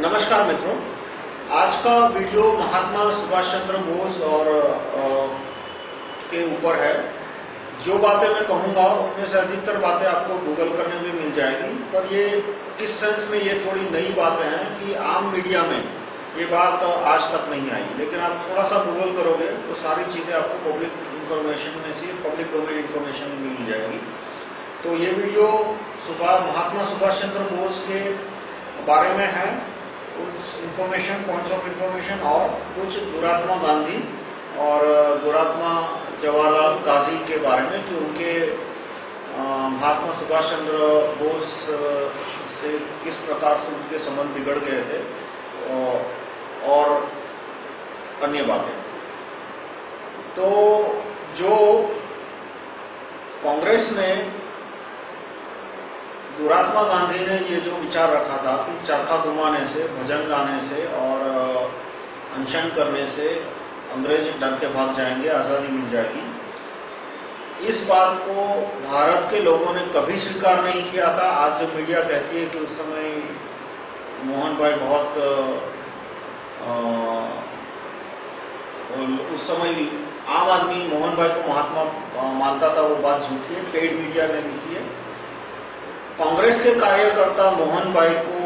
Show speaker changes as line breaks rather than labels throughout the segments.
नमस्कार मित्रों। आज का वीडियो महात्मा सुभाष चंद्र बोस और आ, के ऊपर है। जो बातें मैं कहूँगा उनमें से अधिकतर बातें आपको गूगल करने में मिल जाएगी। पर ये किस सेंस में ये थोड़ी नई बातें हैं कि आम मीडिया में ये बात आज तक नहीं आई। लेकिन आप थोड़ा सा गूगल करोगे तो सारी चीज़ें आपको पब्लिक इंफॉर्मेशन में से पब्लिक डोमेन इंफॉर्मेशन में मिल जाएगी। तो ये वीडियो सुबह महात्मा सुभाष चंद्र बोस के बारे में है। कुछ इंफॉर्मेशन पॉइंट्स ऑफ़ इंफॉर्मेशन और कुछ दुरात्मा गांधी और दुरात्मा जवाहरलाल गाजी के बारे में कि उनके महात्मा सुभाष चंद्र बोस से किस प्रकार से उनके संबंध बिगड़ गए थे और अन्य बातें। तो जो कांग्रेस दुरात्मा गांधी ने ये जो विचार रखा था कि चरखा घुमाने से भजन गाने से और अनशन करने से अंग्रेज़ डर के भाग जाएँगे आज़ादी मिल जाएगी। इस बात को भारत के लोगों ने कभी स्वीकार नहीं किया था। आज जो मीडिया कहती है कि उस समय मोहन भाई बहुत आ, उस समय आम आदमी मोहन भाई को महात्मा मानता था वो बात झूठी है पेड मीडिया ने लिखी है। कांग्रेस के कार्यकर्ता मोहन भाई को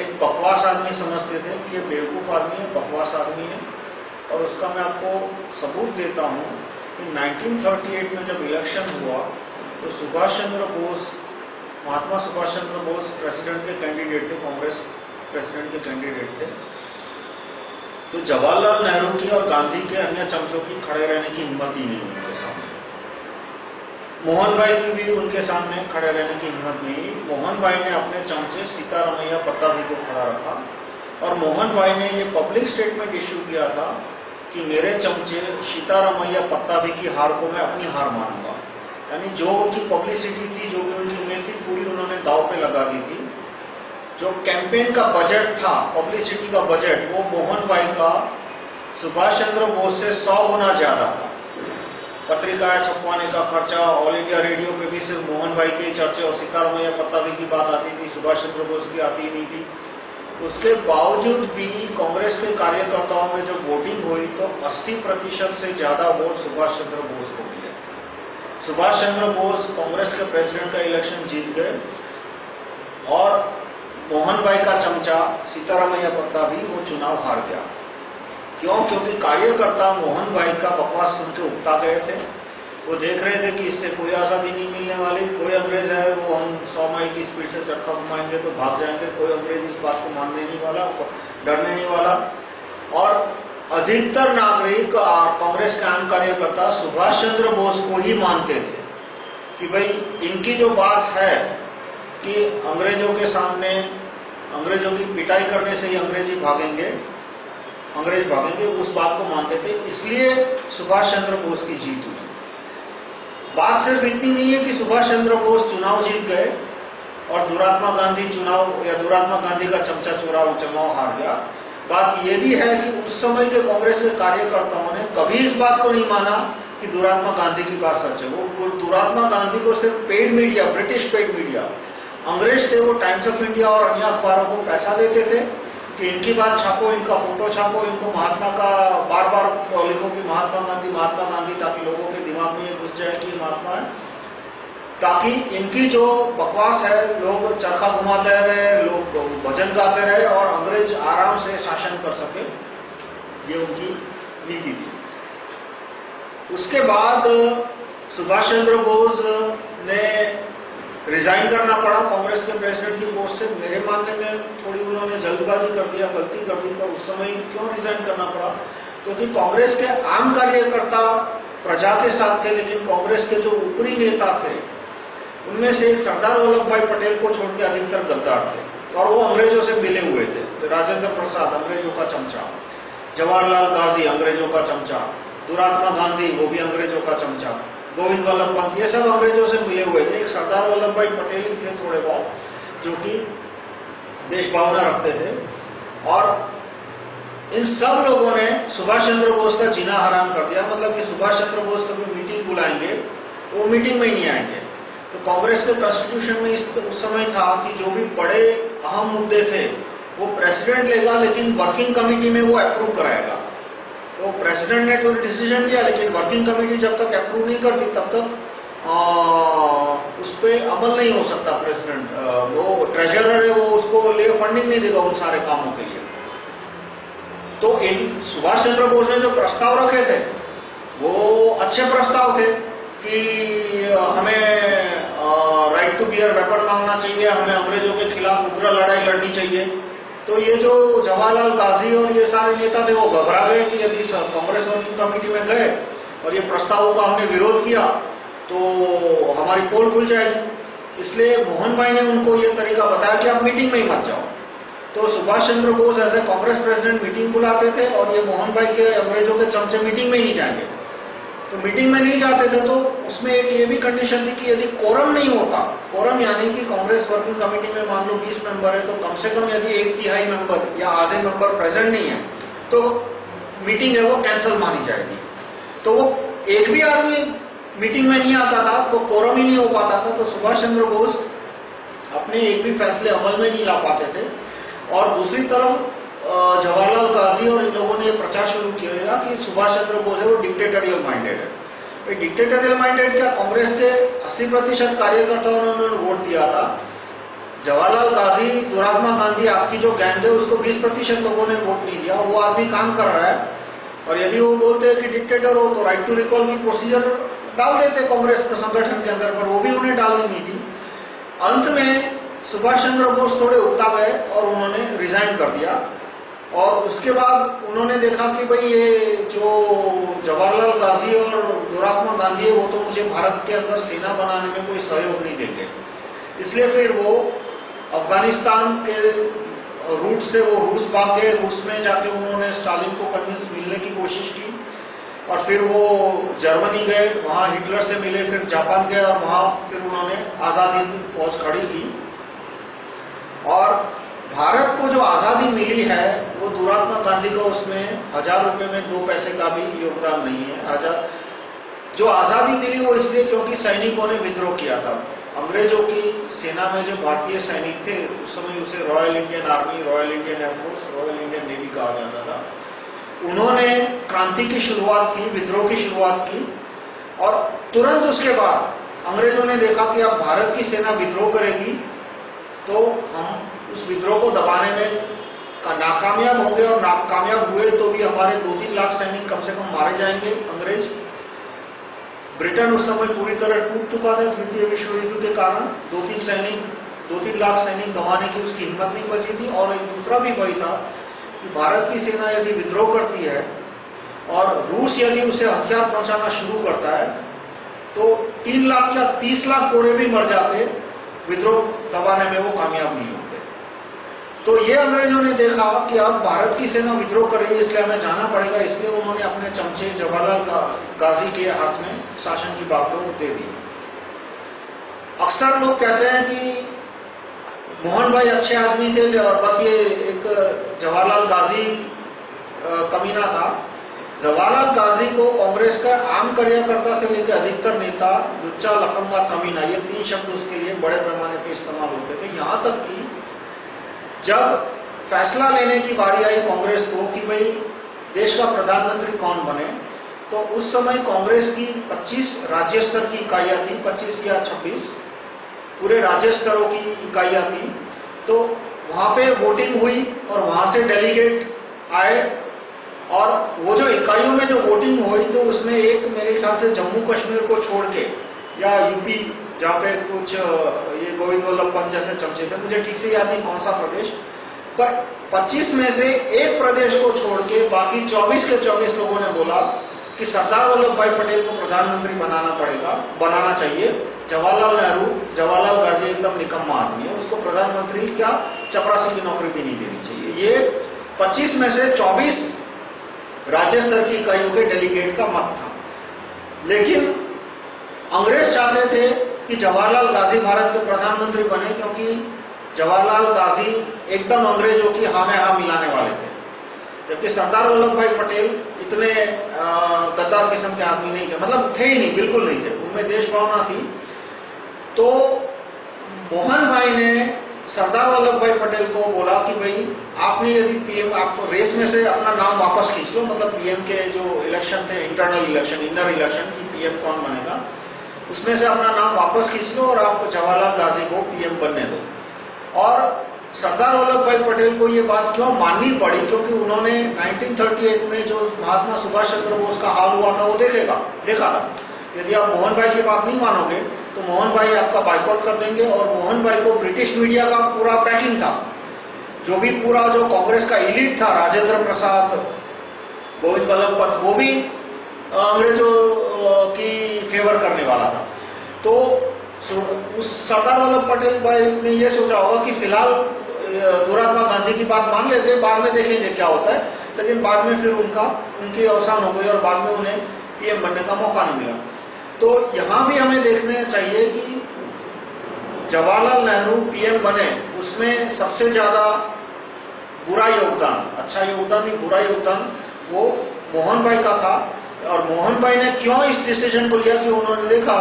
एक बकवास आदमी समझते थे कि ये बेवकूफ़ आदमी है, बकवास आदमी है। और उसका मैं आपको सबूत देता हूँ कि 1938 में जब इलेक्शन हुआ तो सुभाष चंद्र बोस, महात्मा सुभाष चंद्र बोस प्रेसिडेंट के कैंडिडेट थे, कांग्रेस प्रेसिडेंट के कैंडिडेट थे। तो जवाहरलाल नेहरू की और गांधी के अन्य चमचों की खड़े रहने की हिम्मत ही नहीं उनके सामने। मोहन भाई की भी उनके सामने खड़े रहने की हिम्मत नहीं। मोहन भाई ने अपने चमचे सीतारमैया पट्टाभी को खड़ा रखा और मोहन भाई ने ये पब्लिक स्टेटमेंट इश्यू किया था कि मेरे चमचे सीतारमैया पट्टाभी की हार को मैं अपनी हार मानूँगा। यानी जो उनकी पब्लिसिटी थी, जो भी उनकी उम्मीद थी, पूरी उन्होंने दाव पे लगा दी थी। जो कैंपेन का बजट था पब्लिसिटी का बजट वो मोहन भाई का सुभाष चंद्र बोस से सौ गुना ज़्यादा था। पत्रिकाएँ छपवाने का खर्चा, ऑल इंडिया रेडियो पे भी सिर्फ़ मोहन भाई के चर्चे और सितारमैया पत्तावी की बात आती थी, सुभाष चंद्र बोस की आती नहीं थी। उसके बावजूद भी कांग्रेस के कार्यकर्ताओं में जब वोटिंग हुई तो 80 प्रतिशत से ज़्यादा वोट सुभाष चंद्र बोस को मिले। सुभाष चंद्र बोस कांग्रेस के प्रेसिडेंट का इलेक्शन जीत गए और मोहन भाई का चमचा सीतारामैया पत्ता भी वो चुनाव हार गया। क्यों? क्योंकि कार्यकर्ता मोहन भाई का बकवास सुन के उगता गए थे। वो देख रहे थे कि इससे कोई आज़ादी नहीं मिलने वाली। कोई अंग्रेज़ है, वो हम सौ माइल की स्पीड से चरखा घुमाएँगे तो भाग जाएँगे। कोई अंग्रेज़ इस बात को मानने नहीं वाला डरने नहीं वाला। और अधिकतर नागरिक कांग्रेस के आम कार्यकर्ता सुभाष चंद्र बोस को ही मानते थे कि भाई, इनकी जो बात है कि अंग्रेज़ों के सामने, अंग्रेज़ों की पिटाई करने से ही अंग्रेज़ी भागेंगे अंग्रेज़ भागेंगे उस बात को मानते थे, इसलिए सुभाष चंद्र बोस की जीत हुई। बात सिर्फ़ इतनी नहीं है कि सुभाष चंद्र बोस चुनाव जीत गए और दुरात्मा गांधी चुनाव या दुरात्मा गांधी का चमचा चोरा चुनाव हार गया। बात यह भी है कि उस समय के कांग्रेस के कार्यकर्ताओं ने कभी इस बात को नहीं माना कि दुरात्मा गांधी की बात सच है। वो दुरात्मा गांधी को सिर्फ़ paid media British paid media अंग्रेज़ थे वो टाइम्स ऑफ़ इंडिया और अन्य अखबारों को पैसा देते थे। कि इनकी बात छापो, इनका फ़ोटो छापो, इनको महात्मा का बार बार लिखो कि महात्मा गांधी महात्मा गांधी, ताकि लोगों के दिमाग में ये घुस जाए कि महात्मा है। ताकि इनकी जो बकवास है, लोग चरखा घुमाते रहे, लोग भजन गाते रहे और अंग्रेज़ आराम से शासन कर सके, ये उनकी नीति थी। उसके बाद सुभाष चंद्र बोस ने रिजाइन करना पड़ा कांग्रेस के प्रेसिडेंट की पोस्ट से। मेरे मानने में थोड़ी उन्होंने जल्दबाजी कर दिया, गलती कर दी, पर उस समय क्यों रिजाइन करना पड़ा? क्योंकि कांग्रेस के आम कार्यकर्ता प्रजा के साथ थे, लेकिन कांग्रेस के जो ऊपरी नेता थे, उनमें से सरदार वल्लभ भाई पटेल को छोड़ के अधिकतर गद्दार थे और वो अंग्रेज़ों से मिले हुए थे। तो राजेंद्र प्रसाद, अंग्रेज़ों का चमचा। जवाहरलाल गांधी, अंग्रेज़ों का चमचा। दुरात्मा गांधी, वो भी अंग्रेज़ों का चमचा। गोविंद वल्लभ पंत ये सब अंग्रेज़ों से मिले हुए थे। सरदार वल्लभ भाई पटेल थे थोड़े बहुत, जो कि देश भावना रखते थे। और इन सब लोगों ने सुभाष चंद्र बोस का जीना हराम कर दिया। मतलब कि सुभाष चंद्र बोस कभी मीटिंग बुलाएँगे, वो मीटिंग में ही नहीं आएँगे। तो कांग्रेस के कॉन्स्टिट्यूशन में इस उस समय था कि जो भी बड़े अहम मुद्दे थे, वो प्रेसिडेंट लेगा, लेकिन वर्किंग कमेटी में वो अप्रूव कराएगा। तो प्रेसिडेंट ने तो डिसीज़न लिया लेकिन वर्किंग कमेटी जब तक अप्रूव नहीं करती, तब तक उस पर अमल नहीं हो सकता प्रेसिडेंट वो ट्रेजरर है, वो उसको ले फंडिंग नहीं देगा उन सारे कामों के लिए। तो इन सुभाष चंद्र बोस ने जो प्रस्ताव रखे थे, वो अच्छे प्रस्ताव थे कि हमें राइट टू बियर वेपन मांगना चाहिए, हमें अंग्रेज़ों के खिलाफ उग्र लड़ाई लड़नी चाहिए। तो ये जो जवाहरलाल गाजी और ये सारे नेता थे, वो घबरा गए कि यदि कांग्रेस कमेटी में गए और ये प्रस्तावों का हमने विरोध किया तो हमारी पोल खुल जाएगी। इसलिए मोहन भाई ने उनको ये तरीका बताया कि आप मीटिंग में ही मत जाओ। तो सुभाष चंद्र बोस ऐसे कांग्रेस प्रेसिडेंट मीटिंग बुलाते थे और ये मोहन भाई के अंग्रेज़ों के चमचे मीटिंग में ही जाएँगे। तो मीटिंग में नहीं जाते थे तो उसमें एक ये भी कंडीशन थी कि यदि कोरम नहीं होता कोरम यानी कि कांग्रेस वर्किंग कमेटी में मान लो 20 मेंबर है तो कम से कम यदि एक तिहाई मेंबर या आधे मेंबर प्रेजेंट नहीं है तो मीटिंग है, वो कैंसिल मानी जाएगी। तो वो एक भी आदमी मीटिंग में नहीं आता था तो कोरम ही नहीं हो पाता था तो सुभाष चंद्र बोस अपने एक भी फैसले अमल में नहीं ला पाते थे। और दूसरी तरफ़ जवाहरलाल गांधी और इन लोगों ने प्रचार शुरू किया कि सुभाष चंद्र बोस है, वो डिक्टेटोरियल माइंडेड है। डिक्टेटोरियल माइंडेड क्या? कांग्रेस के 80 प्रतिशत कार्यकर्ताओं ने उन्होंने वोट दिया था। जवाहरलाल गांधी दुरात्मा गांधी, आपकी जो गैंग है उसको 20 प्रतिशत लोगों ने वोट नहीं दिया। वो आदमी काम कर रहा है। और यदि वो बोलते हैं कि डिक्टेटर हो तो राइट टू रिकॉल की प्रोसीजर डाल देते कांग्रेस के संगठन के अंदर, पर वो भी उन्हें डालनी नहीं थी। अंत में सुभाष चंद्र बोस थोड़े उगता गए और उन्होंने रिजाइन कर दिया। और उसके बाद उन्होंने देखा कि भाई ये जो जवाहरलाल गांधी और दुरात्मा गांधी है, वो तो मुझे भारत के अंदर सेना बनाने में कोई सहयोग नहीं देंगे। इसलिए फिर वो अफ़गानिस्तान के रूट से वो रूस भाग रूस में जाके उन्होंने स्टालिन को कन्विंस मिलने की कोशिश की। और फिर वो जर्मनी गए, वहाँ हिटलर से मिले, फिर जापान गए और वहाँ फिर उन्होंने आज़ादी फौज खड़ी की। और भारत को जो आज़ादी मिली है, वो दुरात्मा गांधी को उसमें हज़ार रुपए में दो पैसे का भी योगदान नहीं है। हज़ार जो आज़ादी मिली वो इसलिए क्योंकि सैनिकों ने विद्रोह किया था। अंग्रेज़ों की सेना में जो भारतीय सैनिक थे, उस समय उसे royal Indian army royal Indian air force royal Indian navy कहा जाता था। उन्होंने क्रांति की शुरुआत की, विद्रोह की शुरुआत की और तुरंत उसके बाद अंग्रेज़ों ने देखा कि अब भारत की सेना विद्रोह करेगी तो हम उस विद्रोह को दबाने में नाकामयाब होंगे और नाकामयाब हुए तो भी हमारे दो तीन लाख सैनिक कम से कम मारे जाएँगे, अंग्रेज़। ब्रिटेन उस समय पूरी तरह टूट चुका था तृतीय विश्व युद्ध के कारण। दो तीन सैनिक दो तीन लाख सैनिक गंवाने की उसकी हिम्मत नहीं बची थी। और एक दूसरा भी वही था कि भारत की सेना यदि विद्रोह करती है और रूस यदि उसे हथियार पहुंचाना शुरू करता है तो तीन लाख या तीस लाख कोरे भी मर जाते, विद्रोह दबाने में वो कामयाब नहीं होते तो ये अंग्रेज़ों ने देखा कि अब भारत की सेना विद्रोह कर रही है, इसलिए हमें जाना पड़ेगा। इसलिए उन्होंने अपने चमचे जवाहरलाल गाजी के हाथ में शासन की बागडोर दे दी। अक्सर लोग कहते हैं कि मोहन भाई अच्छे आदमी थे और बस ये एक जवाहरलाल गाजी कमीना था। जवाहरलाल गाजी को कांग्रेस का आम कार्यकर्ता से लेकर अधिकतर नेता, लुच्चा लखम्बा कमीना, ये तीन शब्द उसके लिए बड़े पैमाने पर इस्तेमाल होते थे। यहाँ तक कि जब फैसला लेने की बारी आई कांग्रेस को कि भाई देश का प्रधानमंत्री कौन बने तो उस समय कांग्रेस की 25 राज्य स्तर की इकाइयाँ थी 25 या 26 पूरे राज्य स्तरों की इकाइयाँ थी। तो वहाँ पे वोटिंग हुई और वहाँ से डेलीगेट आए और वो जो इकाइयों में जो वोटिंग हुई तो उसमें एक मेरे ख्याल से जम्मू कश्मीर को छोड़ के या यूपी जहाँ पे कुछ ये गोविंद वल्लभ पंत जैसे चमचे थे, मुझे ठीक से याद नहीं कौन सा प्रदेश, पर 25 में से एक प्रदेश को छोड़ के बाकी 24 के 24 लोगों ने बोला कि सरदार वल्लभ भाई पटेल को प्रधानमंत्री बनाना पड़ेगा, बनाना चाहिए। जवाहरलाल नेहरू, जवाहरलाल गांधी एकदम निकम्मा आदमी है, उसको प्रधानमंत्री क्या? चपरासी की नौकरी भी नहीं देनी चाहिए। ये 25 में से 24 राज्य स्तर की इकाइयों डेलीगेट का मत था। लेकिन अंग्रेज़ चाहते थे कि जवाहरलाल गांधी भारत के प्रधानमंत्री बने क्योंकि जवाहरलाल गांधी एकदम अंग्रेज़ों की हाँ में हाँ मिलाने वाले थे। जबकि सरदार वल्लभ भाई पटेल इतने गद्दार किस्म के आदमी नहीं थे मतलब थे ही नहीं, बिल्कुल नहीं थे। उनमें देश भावना थी। तो मोहन भाई ने सरदार वल्लभ भाई पटेल को बोला कि भाई, आपने यदि पीएम, आप रेस में से अपना नाम वापस खींच लो मतलब पीएम के जो इलेक्शन थे इंटरनल इलेक्शन इनर इलेक्शन की पीएम कौन बनेगा? उसमें से अपना नाम वापस खींच लो और आप जवाहरलाल गांधी को पीएम बनने दो। और सरदार वल्लभ भाई पटेल को ये बात क्यों माननी पड़ी? क्योंकि उन्होंने 1938 में जो महात्मा सुभाष चंद्र बोस का हाल हुआ था, वो देखेगा देखा था। यदि आप मोहन भाई की बात नहीं मानोगे तो मोहन भाई आपका बाइकआउट कर देंगे और मोहन भाई को ब्रिटिश मीडिया का पूरा पैकिंग था। जो भी पूरा जो कांग्रेस का इलीट था, राजेंद्र प्रसाद, गोविंद बल्लभ पंत, वो भी अंग्रेज़ों की फेवर करने वाला था। तो उस सरदार वल्लभ पटेल भाई ने ये सोचा होगा कि फ़िलहाल दुरात्मा गांधी की बात मान लेते, बाद में देखेंगे क्या होता है। लेकिन बाद में फिर उनका, उनकी अवसान हो गई और बाद में उन्हें पीएम बनने का मौका नहीं मिला। तो यहाँ भी हमें देखना चाहिए कि जवाहरलाल नेहरू पीएम बने, उसमें सबसे ज़्यादा बुरा योगदान अच्छा योगदान नहीं, बुरा योगदान वो मोहन भाई का था। और मोहन भाई ने क्यों इस डिसीज़न को लिया कि उन्होंने देखा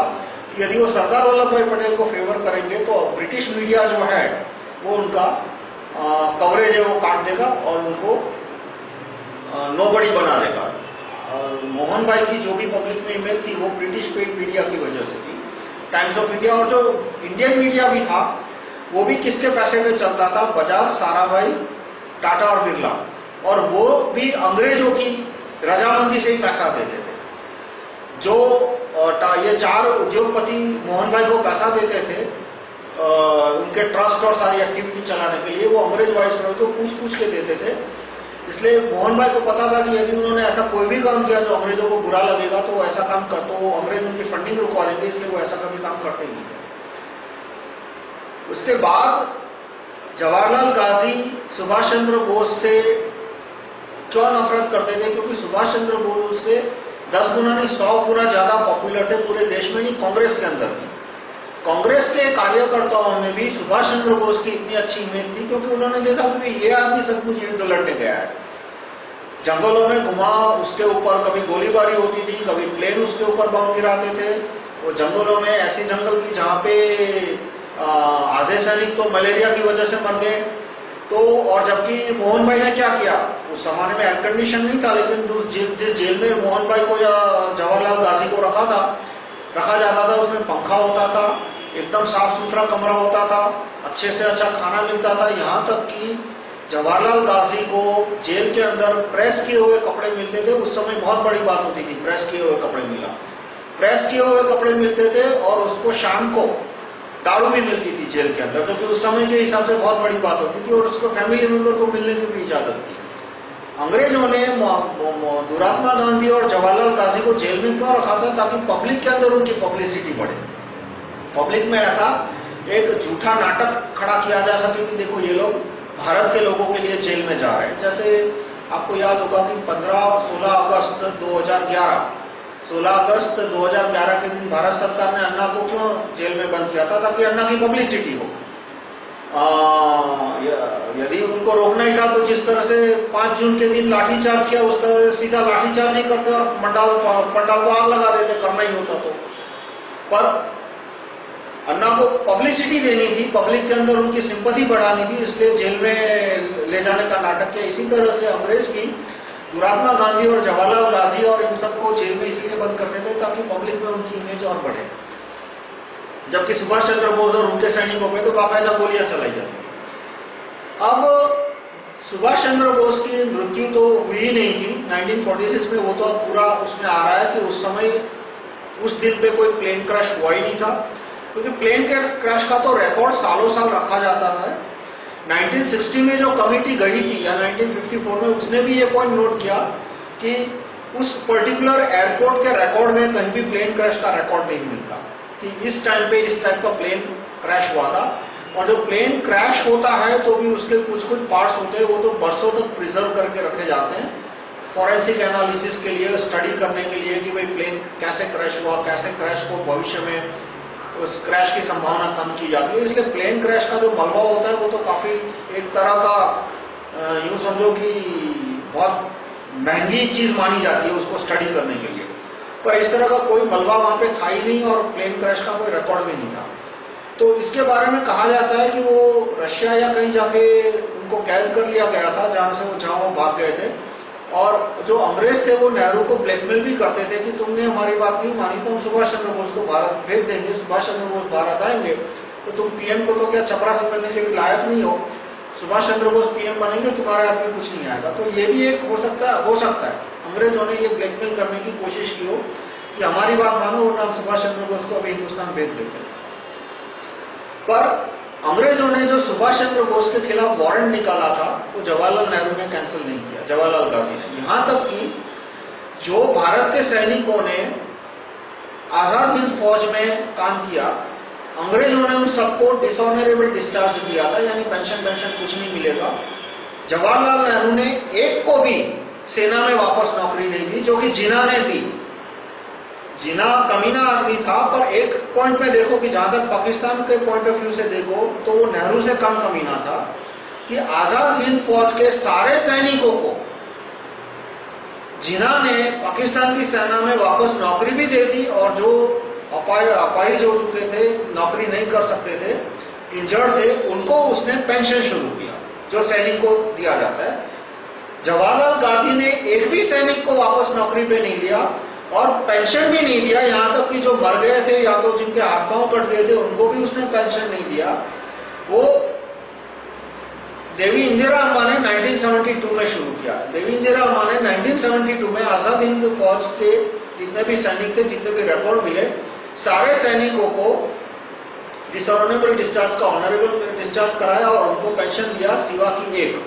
कि यदि वो सरदार वल्लभ भाई पटेल को फेवर करेंगे तो ब्रिटिश मीडिया जो है, वो उनका कवरेज है, वो काट देगा और उनको नोबड़ी बना देगा। मोहन भाई की जो भी पब्लिक में इमेज थी, वो ब्रिटिश पेड मीडिया की वजह से थी। टाइम्स ऑफ़ इंडिया और जो इंडियन मीडिया भी था, वो भी किसके पैसे में चलता था? बजाज साराभाई, टाटा और बिरला। और वो भी अंग्रेज़ों की रजामंदी से ही पैसा देते थे। जो ये चार उद्योगपति मोहन भाई को पैसा देते थे उनके ट्रस्ट और सारी एक्टिविटी चलाने के लिए, वो अंग्रेज़ वाइसरॉय को पूछ पूछ के देते थे। इसलिए मोहन भाई को पता था कि यदि उन्होंने ऐसा कोई भी काम किया जो अंग्रेज़ों को बुरा लगेगा तो ऐसा काम कर तो अंग्रेज़ उनकी फंडिंग रुकवा देंगे इसलिए वो ऐसा कभी काम करते नहीं उसके बाद जवाहरलाल गांधी सुभाष चंद्र बोस से क्यों नफरत करते थे? क्योंकि सुभाष चंद्र बोस से दस गुना नहीं, सौ गुना ज़्यादा पॉपुलर थे पूरे देश में नहीं, कांग्रेस के अंदर भी। कांग्रेस के कार्यकर्ताओं में भी सुभाष चंद्र बोस की इतनी अच्छी इमेज थी, क्योंकि उन्होंने देखा कि ये आदमी सब कुछ युद्ध लड़ने गया है। जंगलों में घुमा, उसके ऊपर कभी गोलीबारी होती थी, कभी प्लेन उसके ऊपर बम गिराते थे। वो जंगलों में ऐसी जंगल की जहाँ पे आधे सैनिक तो मलेरिया की वजह से मर गए। तो और जबकि मोहन भाई ने क्या किया? उस जमाने में एयर कंडीशन नहीं था, लेकिन जिस जिस जेल में मोहन भाई को या जवाहरलाल गांधी को रखा था, रखा जाता था, उसमें पंखा होता था, एकदम साफ़ सुथरा कमरा होता था, अच्छे से अच्छा खाना मिलता था। यहाँ तक कि जवाहरलाल गांधी को जेल के अंदर प्रेस किए हुए कपड़े मिलते थे, उस समय बहुत बड़ी बात होती थी, प्रेस किए हुए कपड़े मिला। प्रेस किए हुए कपड़े मिलते थे, और उसको शाम को दारू भी मिलती थी जेल के अंदर क्योंकि उस समय के हिसाब से बहुत बड़ी बात होती थी और उसको फैमिली मेंबर को मिलने की भी इजाज़त थी। अंग्रेज़ों ने दुरात्मा गांधी और जवाहरलाल गांधी को जेल में क्यों रखा था ताकि पब्लिक के अंदर उनकी पब्लिसिटी बढ़े? पब्लिक में ऐसा एक झूठा नाटक खड़ा किया जा सके कि देखो ये लोग भारत के लोगों के लिए जेल में जा रहे हैं। जैसे आपको याद होगा कि 15-16 अगस्त 2011 16 अगस्त 2011 के दिन भारत सरकार ने अन्ना को क्यों जेल में बंद किया था? ताकि अन्ना की पब्लिसिटी हो। यदि उनको रोकना ही था तो जिस तरह से 5 जून के दिन लाठीचार्ज किया, उस तरह सीधा लाठीचार्ज नहीं करते और पंडाल पंडाल को आग लगा देते, करना ही होता तो। पर अन्ना को पब्लिसिटी देनी थी पब्लिक के अंदर उनकी सिंपति बढ़ानी थी, इसलिए जेल में ले जाने का नाटक किया। इसी तरह से अंग्रेज़ भी दुरात्मा गांधी और जवाहरलाल गांधी और इन सबको जेल में इसलिए बंद करते थे ताकि पब्लिक में उनकी इमेज और बढ़े। जबकि सुभाष चंद्र बोस और उनके सैनिकों पे तो बाकायदा गोलियाँ चलाई जाती अब सुभाष चंद्र बोस की मृत्यु तो हुई नहीं थी 1946 में वो तो पूरा उसमें आ रहा है कि उस समय उस दिन पे कोई प्लेन क्रैश हुआ ही नहीं था। क्योंकि प्लेन के क्रैश का तो रिकॉर्ड सालों साल रखा जाता था। 1960 में जो कमिटी गई थी, या 1954 में, उसने भी ये पॉइंट नोट किया कि उस पर्टिकुलर एयरपोर्ट के रिकॉर्ड में कहीं भी प्लेन क्रैश का रिकॉर्ड नहीं मिलता। कि इस टाइम पे इस टाइप का प्लेन क्रैश हुआ था। और जो प्लेन क्रैश होता है तो भी उसके कुछ कुछ पार्ट्स होते हैं, वो तो बरसों तक प्रिजर्व करके रखे जाते हैं। फॉरेंसिक एनालिसिस के लिए स्टडी करने के लिए कि भाई प्लेन कैसे क्रैश हुआ, कैसे क्रैश को भविष्य में उस क्रैश की संभावना कम की जाती है। इसलिए प्लेन क्रैश का जो मलबा होता है, वो तो काफ़ी एक तरह का यूँ समझो कि बहुत महँगी चीज़ मानी जाती है उसको स्टडी करने के लिए। पर इस तरह का कोई मलबा वहाँ पे था ही नहीं और प्लेन क्रैश का कोई रिकॉर्ड भी नहीं था। तो इसके बारे में कहा जाता है कि वो रशिया या कहीं जाके उनको कैद कर लिया गया था, जहाँ से वो जहाँ वो भाग गए थे। और जो अंग्रेज़ थे वो नेहरू को ब्लैकमेल भी करते थे कि तुमने हमारी बात नहीं मानी तो हम सुभाष चंद्र बोस को भारत भेज देंगे, सुभाष चंद्र बोस भारत आएँगे तो तुम पीएम को तो क्या चपरासी बनने के लायक नहीं हो? सुभाष चंद्र बोस पीएम बनेंगे, तुम्हारे हाथ में कुछ नहीं आएगा। तो ये भी एक हो सकता है, हो सकता है। अंग्रेज़ों ने ये ब्लैकमेल करने की कोशिश की हो कि हमारी बात मानो और हम सुभाष चंद्र बोस को अभी हिंदुस्तान भेज देते पर अंग्रेज़ों ने जो सुभाष चंद्र बोस के खिलाफ वारंट निकाला था, वो जवाहरलाल नेहरू ने कैंसिल नहीं किया, जवाहरलाल गांधी ने। यहाँ तक कि जो भारत के सैनिकों ने आज़ाद हिंद फौज में काम किया, अंग्रेज़ों ने उन सबको डिसऑनरेबल डिस्चार्ज दिया था, यानी पेंशन पेंशन कुछ नहीं मिलेगा। जवाहरलाल नेहरू ने एक को भी सेना में वापस नौकरी नहीं दी, जो कि जिना ने दी। जिना, कमीना आदमी था, पर एक पॉइंट में देखो कि जहाँ तक पाकिस्तान के पॉइंट ऑफ़ व्यू से देखो तो वो नेहरू से कम कमीना था कि आज़ाद हिंद फौज के सारे सैनिकों को जिना ने पाकिस्तान की सेना में वापस नौकरी भी दे दी और जो अपाई अपाहिज हो चुके थे, नौकरी नहीं कर सकते थे इंजर्ड थे, उनको उसने पेंशन शुरू किया, जो सैनिक को दिया जाता है। जवाहरलाल गांधी ने एक भी सैनिक को वापस नौकरी पे नहीं लिया। और पेंशन भी नहीं दिया, यहाँ तक कि जो मर गए थे या तो जिनके हाथ पाँव कट गए थे, उनको भी उसने पेंशन नहीं दिया। वो देवी इंदिरा अम्मा ने 1972 में शुरू किया। देवी इंदिरा अम्मा ने 1972 में आज़ाद हिंद फौज के जितने भी सैनिक थे, जितने भी रिकॉर्ड मिले सारे सैनिकों को डिसऑनरेबल डिस्चार्ज का ऑनरेबल डिस्चार्ज कराया और उनको पेंशन दिया सिवा की एक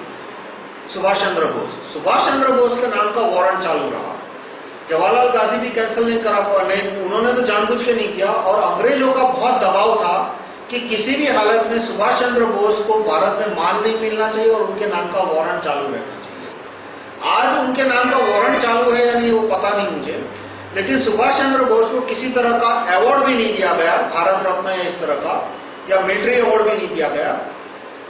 सुभाष चंद्र बोस। सुभाष चंद्र बोस के नाम का वारंट चालू रहा। जवाहरलाल गांधी भी कैंसिल नहीं करा हुआ, नहीं, उन्होंने तो जानबूझ के नहीं किया। और अंग्रेज़ों का बहुत दबाव था कि किसी भी हालत में सुभाष चंद्र बोस को भारत में मान नहीं मिलना चाहिए और उनके नाम का वारंट चालू रहना चाहिए। आज उनके नाम का वारंट चालू है या नहीं, वो पता नहीं मुझे। लेकिन सुभाष चंद्र बोस को किसी तरह का अवार्ड भी नहीं दिया गया, भारत रत्न या इस तरह का, या मिलिट्री अवार्ड भी नहीं दिया गया।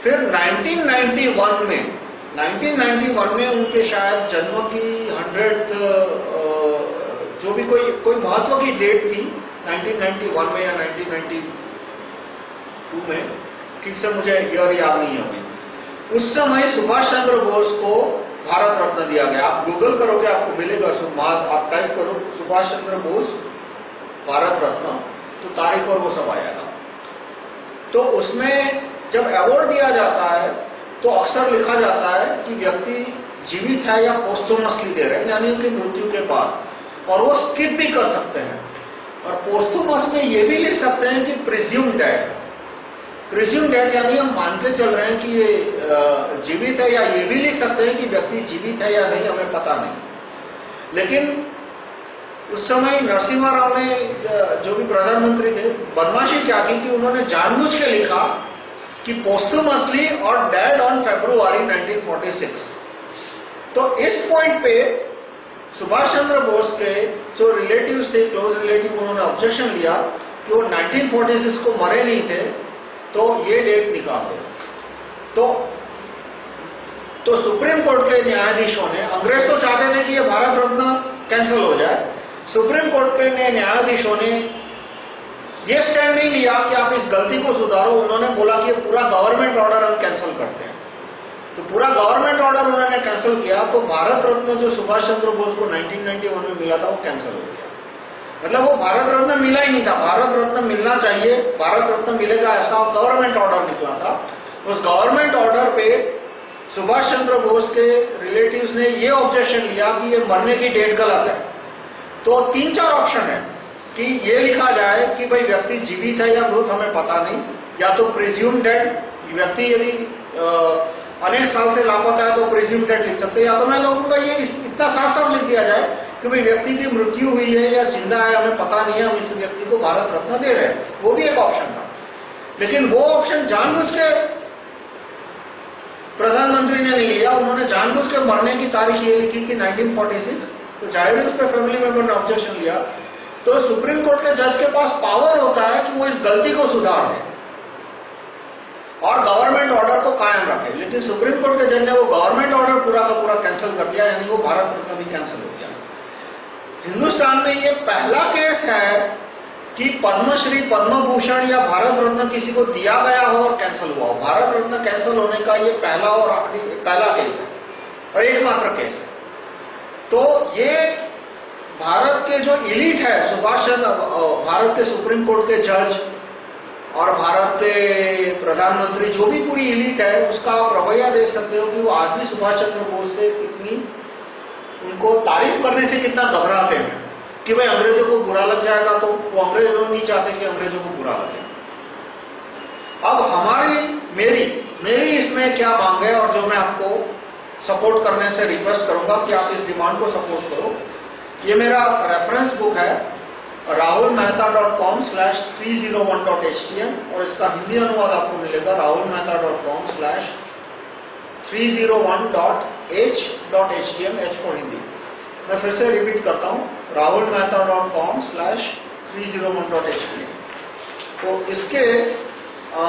फिर 1991 में 1991 में उनके शायद जन्म की हंड्रेड जो भी कोई कोई महत्व की डेट थी 1991 में या 1992 में, ठीक से मुझे ईयर याद नहीं होगी उस समय सुभाष चंद्र बोस को भारत रत्न दिया गया। आप गूगल करोगे, आपको मिलेगा, सुभाष, आप टाइप करो, सुभाष चंद्र बोस, भारत रत्न तो तारीख और वो सब आएगा। तो उसमें जब अवार्ड दिया जाता है तो अक्सर लिखा जाता है कि व्यक्ति जीवित है या पोस्टोमसली दे रहे हैं, यानी उनकी मृत्यु के बाद। और वो स्किप भी कर सकते हैं। और पोस्टोमस में ये भी लिख सकते हैं कि प्रिज्यूम डेड प्रिज्यूम डेड यानी हम मान के चल रहे हैं कि ये जीवित है या ये भी लिख सकते हैं कि व्यक्ति जीवित है या नहीं, हमें पता नहीं। लेकिन उस समय नरसिम्हा राव ने जो भी प्रधानमंत्री थे बदमाशी क्या की कि उन्होंने जानबूझ के लिखा कि पोस्टोमसली और डेड ऑन फेब्रुआरी 1946 तो इस पॉइंट पे सुभाष चंद्र बोस के जो रिलेटिव्स थे क्लोज रिलेटिव उन्होंने ऑब्जेक्शन लिया कि वो 1946 को मरे नहीं थे तो ये डेट निकाल दो। तो तो सुप्रीम कोर्ट के न्यायाधीशों ने, अंग्रेज़ तो चाहते थे कि ये भारत रत्न कैंसिल हो जाए, सुप्रीम कोर्ट के न्यायाधीशों ने ये स्टैंड नहीं लिया कि आप इस गलती को सुधारो। उन्होंने बोला कि पूरा गवर्नमेंट ऑर्डर हम कैंसिल करते हैं। तो पूरा गवर्नमेंट ऑर्डर उन्होंने कैंसिल किया तो भारत रत्न जो सुभाष चंद्र बोस को 1991 में मिला था, वो कैंसिल हो गया। मतलब वो भारत रत्न मिला ही नहीं था। भारत रत्न मिलना चाहिए, भारत रत्न मिलेगा ऐसा गवर्नमेंट ऑर्डर निकला था। उस गवर्नमेंट ऑर्डर पे सुभाष चंद्र बोस के रिलेटिव्स ने ये ऑब्जेक्शन लिया कि ये मरने की डेट गलत है। तो तीन चार ऑप्शन है कि ये लिखा जाए कि भाई व्यक्ति जीवित है या मृत हमें पता नहीं, या तो प्रिज्यूम डेड व्यक्ति यदि अनेक साल से लापता है तो प्रिज्यूम डेड लिख सकते हैं। या तो मैं लोगों का ये इतना साफ़ साफ़ लिख दिया जाए कि भाई व्यक्ति की मृत्यु हुई है या ज़िंदा है, हमें पता नहीं है, हम इस व्यक्ति को भारत रत्न दे रहे हैं। वो भी एक ऑप्शन था। लेकिन वो ऑप्शन जानबूझ के प्रधानमंत्री ने नहीं लिया। उन्होंने जानबूझ के मरने की तारीख ये लिखी कि 1946 तो ज़ाहिर उस पर फैमिली मेंबर ने ऑब्जेक्शन लिया। तो सुप्रीम कोर्ट के जज के पास पावर होता है कि वो इस गलती को सुधार दे। और गवर्नमेंट ऑर्डर को कायम रखे। लेकिन सुप्रीम कोर्ट के जज ने वो गवर्नमेंट ऑर्डर पूरा का पूरा कैंसिल कर दिया, यानी वो भारत रत्न भी कैंसिल हो गया। हिंदुस्तान में ये पहला केस है कि पद्मश्री पद्म भूषण या भारत रत्न किसी को दिया गया हो और कैंसिल हुआ हो। भारत रत्न कैंसिल होने का ये पहला और आखिरी, पहला केस है और एकमात्र केस है। तो ये भारत के जो इलीट है, सुभाष चंद्र भारत के सुप्रीम कोर्ट के जज और भारत के प्रधानमंत्री जो भी पूरी इलीट है, उसका आप रवैया देख सकते हो कि वो आज भी सुभाष चंद्र बोस से कितनी, उनको तारीफ़ करने से कितना घबराते हैं कि भाई अंग्रेज़ों को बुरा लग जाएगा तो वो अंग्रेज़ लोग नहीं चाहते कि अंग्रेज़ों को बुरा लगे। अब हमारी, मेरी मेरी इसमें क्या मांग है और जो मैं आपको सपोर्ट करने से रिक्वेस्ट करूँगा कि आप इस डिमांड को सपोर्ट करो। ये मेरा रेफरेंस बुक है। Rahul Mehta dot com slash three zero one dot H T M और इसका हिंदी अनुवाद आपको मिलेगा Rahul Mehta dot com slash three zero one dot H dot H T M H for Hindi मैं फिर से repeat करता हूँ Rahul Mehta dot com slash three zero one dot H T M तो इसके आ,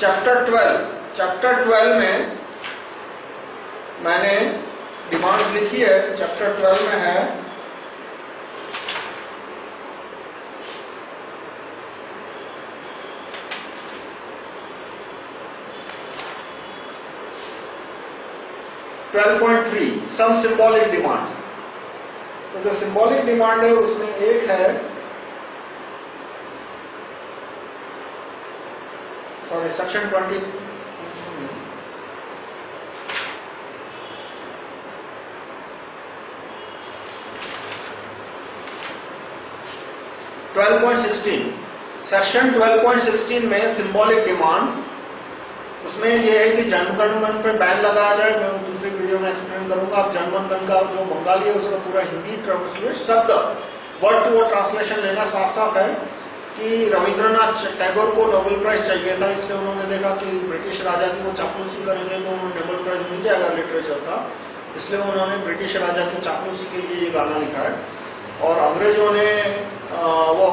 चैप्टर ट्वेल्व चैप्टर ट्वेल्व में मैंने डिमांड लिखी है चैप्टर ट्वेल्व में है। Twelve point three some symbolic demands तो जो सिंबॉलिक डिमांड है, उसमें एक है सॉरी सेक्शन ट्वेंटी 12.16 सेक्शन 12.16 में सिंबॉलिक डिमांड्स उसमें यह है कि जनगण मन पे बैन लगाया जाए, मैं दूसरी वीडियो में एक्सप्लेन करूँगा। आप जनगण मन का जो बंगाली है, उसका पूरा हिंदी ट्रांसलेट शब्द वर्ड टू वर्ड ट्रांसलेशन लेना साफ़ साफ़ है कि रविंद्रनाथ टैगोर को नोबेल प्राइज चाहिए था, इसलिए उन्होंने देखा कि ब्रिटिश राजा की वो चापलूसी करेंगे तो उन्होंने नोबेल प्राइज मिल जाएगा लिटरेचर का। इसलिए उन्होंने ब्रिटिश राजा की चापलूसी के लिए ये गाना लिखा है। और अंग्रेज़ों ने वो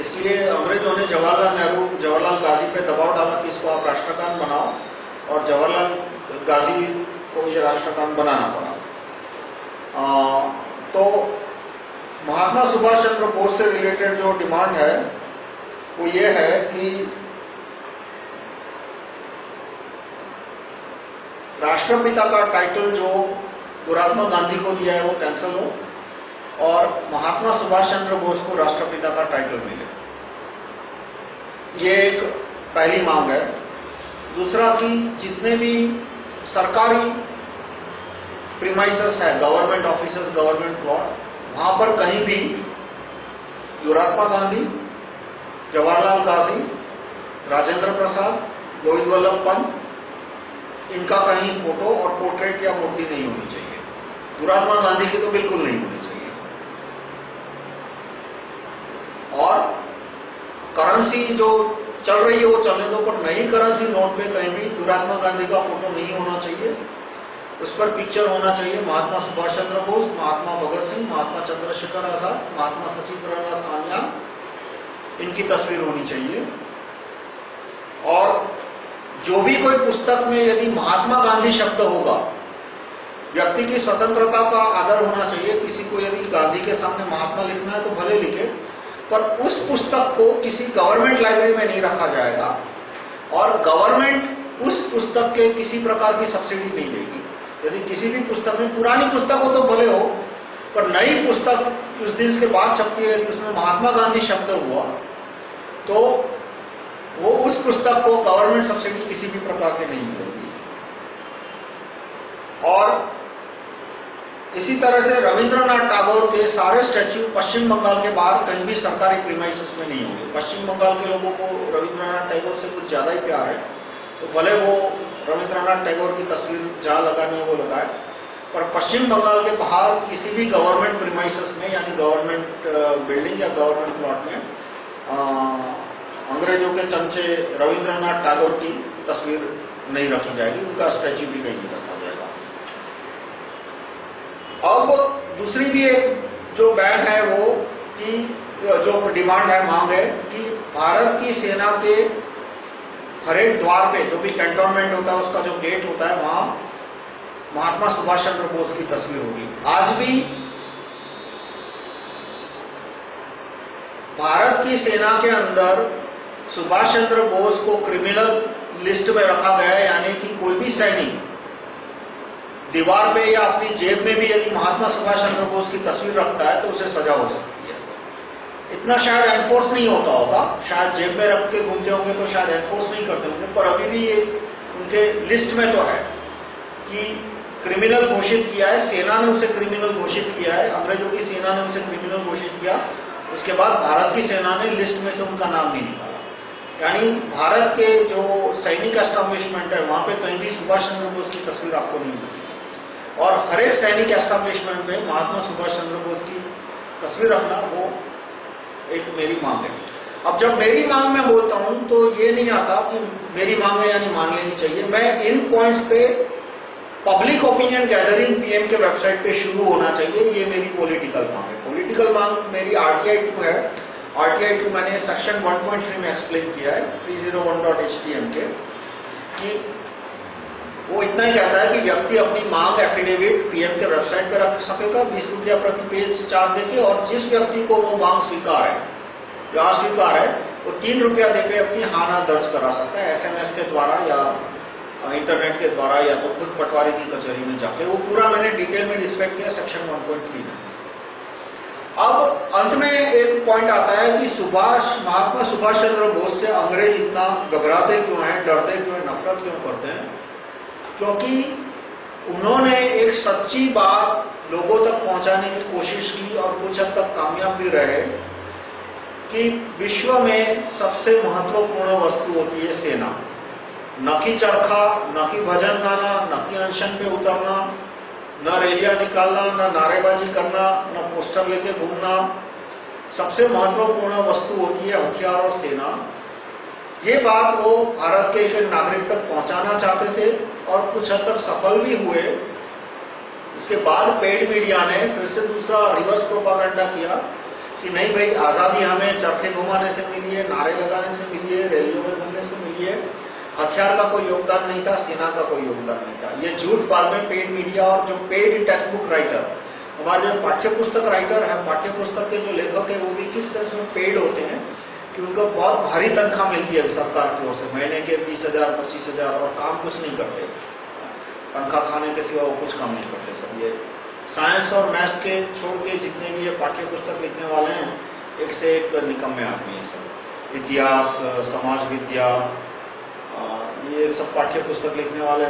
इसलिए अंग्रेज़ों ने जवाहरलाल नेहरू, जवाहरलाल गांधी पे दबाव डाला कि इसको आप राष्ट्रगान बनाओ और जवाहरलाल गांधी को ये राष्ट्रगान बनाना पड़ा। तो महात्मा सुभाष चंद्र बोस से रिलेटेड जो डिमांड है, वो ये है कि राष्ट्रपिता का टाइटल जो दुरात्मा गांधी को दिया है, वो कैंसिल हो। और महात्मा सुभाष चंद्र बोस को राष्ट्रपिता का टाइटल मिले। ये एक पहली मांग है। दूसरा कि जितने भी सरकारी प्रीमाइसेस है गवर्नमेंट ऑफिसर्स गवर्नमेंट प्लॉट वहाँ पर कहीं भी युरात्मा गांधी, जवाहरलाल गांधी, राजेंद्र प्रसाद गोविंद वल्लभ पंत, इनका कहीं फ़ोटो और पोर्ट्रेट या मूर्ति नहीं होनी चाहिए। दुरात्मा गांधी की तो बिल्कुल नहीं होनी चाहिए। और करेंसी जो चल रही है, वो चलने दो, पर नई करेंसी नोट पे कहीं भी दुरात्मा गांधी का फ़ोटो नहीं होना चाहिए। उस पर पिक्चर होना चाहिए। महात्मा सुभाष चंद्र बोस, महात्मा भगत सिंह, महात्मा चंद्रशेखर आज़ाद, महात्मा सचिव सान्या, इनकी तस्वीर होनी चाहिए। और जो भी कोई पुस्तक में यदि महात्मा गांधी शब्द होगा, व्यक्ति की स्वतंत्रता का आदर होना चाहिए। किसी को यदि गांधी के सामने महात्मा लिखना है तो भले लिखे पर उस पुस्तक को किसी गवर्नमेंट लाइब्रेरी में नहीं रखा जाएगा। और गवर्नमेंट उस पुस्तक के किसी प्रकार की सब्सिडी नहीं देगी। यदि किसी भी पुस्तक में, पुरानी पुस्तक हो तो भले हो, पर नई पुस्तक उस दिन के बाद छपती है उसमें महात्मा गांधी शब्द हुआ तो वो उस पुस्तक को गवर्नमेंट सब्सिडी किसी भी प्रकार के नहीं मिलेगी। और इसी तरह से रविंद्रनाथ टैगोर के सारे स्टैच्यू पश्चिम बंगाल के बाहर कहीं भी सरकारी प्रीमाइसिस में नहीं होंगे। पश्चिम बंगाल के लोगों को रविंद्रनाथ टैगोर से कुछ ज़्यादा ही प्यार है। तो भले वो रविंद्रनाथ टैगोर की तस्वीर जहाँ लगानी है, वो लगाए। पर पश्चिम बंगाल के बाहर किसी भी गवर्नमेंट प्रीमाइसिस में, यानी गवर्नमेंट बिल्डिंग या गवर्नमेंट प्लॉट में अंग्रेज़ों के चमचे रविंद्रनाथ टैगोर की तस्वीर नहीं रखी जाएगी। उनका स्टैच्यू भी नहीं रखा अब दूसरी भी एक जो बैन है वो कि, जो डिमांड है, मांग है कि भारत की सेना के हर एक द्वार पे जो भी कैंटोनमेंट होता है, उसका जो गेट होता है, वहाँ महात्मा सुभाष चंद्र बोस की तस्वीर होगी। आज भी भारत की सेना के अंदर सुभाष चंद्र बोस को क्रिमिनल लिस्ट में रखा गया है, यानी कि कोई भी सैनिक दीवार पे या अपनी जेब में भी यदि महात्मा सुभाष चंद्र बोस की तस्वीर रखता है तो उसे सजा हो सकती है। इतना शायद एनफोर्स नहीं होता होगा। शायद जेब में रख के घूमते होंगे तो शायद एनफोर्स नहीं करते होंगे, पर अभी भी ये उनके लिस्ट में तो है कि क्रिमिनल घोषित किया है, सेना ने उसे क्रिमिनल घोषित किया है, अंग्रेज़ों की सेना ने उसे क्रिमिनल घोषित किया, उसके बाद भारत की सेना ने लिस्ट में से उनका नाम नहीं निकाला। यानी भारत के जो सैनिक एस्टेब्लिशमेंट है, वहाँ पे कहीं भी सुभाष चंद्र बोस की तस्वीर आपको नहीं मिलती और हर सैनिक एस्टेब्लिशमेंट में महात्मा सुभाष चंद्र बोस की तस्वीर रखना वो एक मेरी मांग है। अब जब मेरी मांग में बोलता हूँ तो ये नहीं आता कि मेरी मांग है यानी मान लेनी चाहिए। मैं इन पॉइंट्स पे पब्लिक ओपिनियन गैदरिंग पीएम के वेबसाइट पे शुरू होना चाहिए, ये मेरी पॉलिटिकल मांग है। पॉलिटिकल मांग मेरी आरटीआई टू है। आरटीआई टू मैंने सेक्शन 1.3 में एक्सप्लेन किया है 301.htm के कि वो इतना ही कहता है कि व्यक्ति अपनी मांग एफिडेविट पीएम के वेबसाइट पर रख सकेगा बीस रुपया प्रति पेज चार्ज देके और जिस व्यक्ति को वो मांग स्वीकार है जो अस्वीकार है, वो तीन रुपया देके अपनी हाना दर्ज करा सकता है एसएमएस के द्वारा या इंटरनेट के द्वारा या तो खुद पटवारी की कचहरी में जाके। वो पूरा मैंने डिटेल में डिस्क्राइब किया सेक्शन 1.3 में। अब अंत में एक पॉइंट आता है कि सुभाष, महात्मा सुभाष चंद्र बोस से अंग्रेज़ इतना घबराते क्यों हैं, डरते क्यों हैं, नफरत क्यों करते हैं? क्योंकि उन्होंने एक सच्ची बात लोगों तक पहुँचाने की कोशिश की और कुछ हद तक कामयाब भी रहे कि विश्व में सबसे महत्वपूर्ण वस्तु होती है सेना। न कि चरखा, न कि भजन गाना, न कि अनशन पे उतरना, न रैलियाँ निकालना, न नारेबाजी करना, न पोस्टर लेके घूमना। सबसे महत्वपूर्ण वस्तु होती है हथियार और सेना। ये बात वो भारत के एक नागरिक तक पहुंचाना चाहते थे और कुछ हद तक सफल भी हुए। इसके बाद पेड मीडिया ने फिर से दूसरा रिवर्स प्रोपागंडा किया कि नहीं भाई, आज़ादी हमें चरखे घुमाने से मिली है, नारे लगाने से मिली है, रैलियों में घूमने से मिली है। हथियार का कोई योगदान नहीं था, सेना का कोई योगदान नहीं था। ये झूठ बाद में पेड मीडिया और जो पेड टेक्स्ट बुक राइटर हमारे जो पाठ्य पुस्तक राइटर है पाठ्य पुस्तक के जो लेखक है, वो भी किस तरह से पेड होते हैं? कि उनको बहुत भारी तनख्वाह मिलती है सरकार की ओर से। महीने के बीस हज़ार, पच्चीस हज़ार और काम कुछ नहीं करते। तनख्वाह खाने के सिवा वो कुछ काम नहीं करते सब ये साइंस और मैथ्स के छोड़ के जितने भी ये पाठ्य पुस्तक लिखने वाले हैं, एक से एक निकम्मे आदमी है सब इतिहास, समाज विद्या ये सब पाठ्य पुस्तक लिखने वाले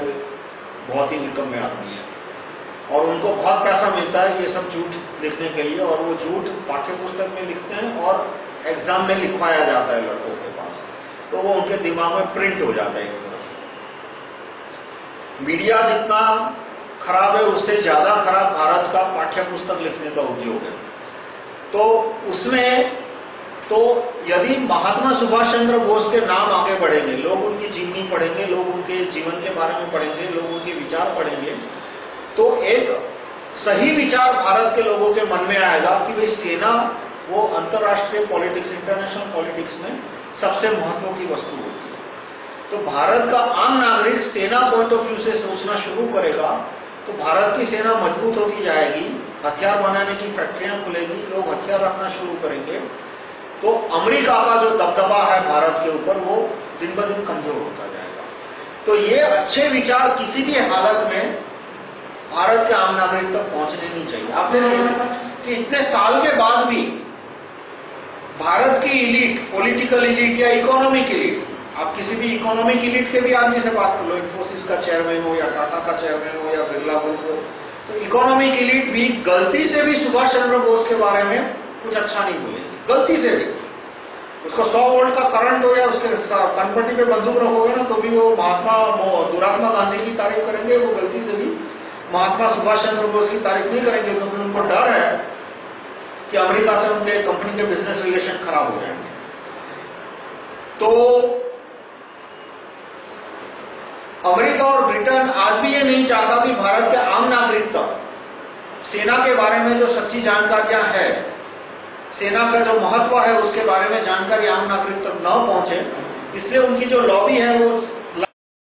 बहुत ही निकम्मे आदमी हैं। और उनको बहुत पैसा मिलता है, ये सब झूठ लिखने के लिए और वो झूठ पाठ्य पुस्तक में लिखते हैं और एग्ज़ाम में लिखवाया जाता है लड़कों के पास। तो वो उनके दिमाग में प्रिंट हो जाता है एक तरह मीडिया जितना खराब है, उससे ज़्यादा खराब भारत का पाठ्य पुस्तक लिखने का उद्योग है। तो उसमें तो यदि महात्मा सुभाष चंद्र बोस के नाम आगे बढ़ेंगे, लोग उनकी जीवनी पढ़ेंगे, लोग उनके जीवन के बारे में पढ़ेंगे, लोग उनके विचार पढ़ेंगे तो एक सही विचार भारत के लोगों के मन में आएगा कि भाई सेना वो अंतर्राष्ट्रीय पॉलिटिक्स इंटरनेशनल पॉलिटिक्स में सबसे महत्व की वस्तु होती है। तो भारत का आम नागरिक सेना पॉइंट ऑफ़ व्यू से सोचना शुरू करेगा तो भारत की सेना मज़बूत होती जाएगी, हथियार बनाने की फैक्ट्रियाँ खुलेगी, लोग हथियार रखना शुरू करेंगे। तो अमेरिका का जो दबदबा है भारत के ऊपर, वो दिन ब दिन कमज़ोर होता जाएगा। तो ये अच्छे विचार किसी भी हालत में भारत के आम नागरिक तक पहुँचने नहीं चाहिए। आपने देखा कि इतने साल के बाद भी भारत की इलीट पॉलिटिकल इलीट या इकोनॉमिक इलीट आप किसी भी इकोनॉमिक इलीट के भी आदमी से बात कर लो इन्फोसिस का चेयरमैन हो या टाटा का चेयरमैन हो या बिरला ग्रुप हो तो इकोनॉमिक इलीट भी गलती से भी सुभाष चंद्र बोस के बारे में कुछ अच्छा नहीं बोलेगी गलती से भी। उसको 100 वोल्ट का करंट हो या उसके कनपट्टी पे बंदूक रखोगे ना तो भी वो महात्मा दुरात्मा गांधी की तारीफ़ करेंगे, वो गलती से भी महात्मा सुभाष चंद्र बोस की तारीफ़ नहीं करेंगे क्योंकि उनको डर है कि अमेरिका से उनके कंपनी के बिज़नेस रिलेशन खराब हो जाएँगे। तो अमेरिका और ब्रिटेन आज भी ये नहीं चाहता कि भारत के आम नागरिक तक सेना के बारे में जो सच्ची जानकारियाँ है, सेना का जो महत्व है उसके बारे में जानकारी आम नागरिक तक न पहुँचे, इसलिए उनकी जो लॉबी है वो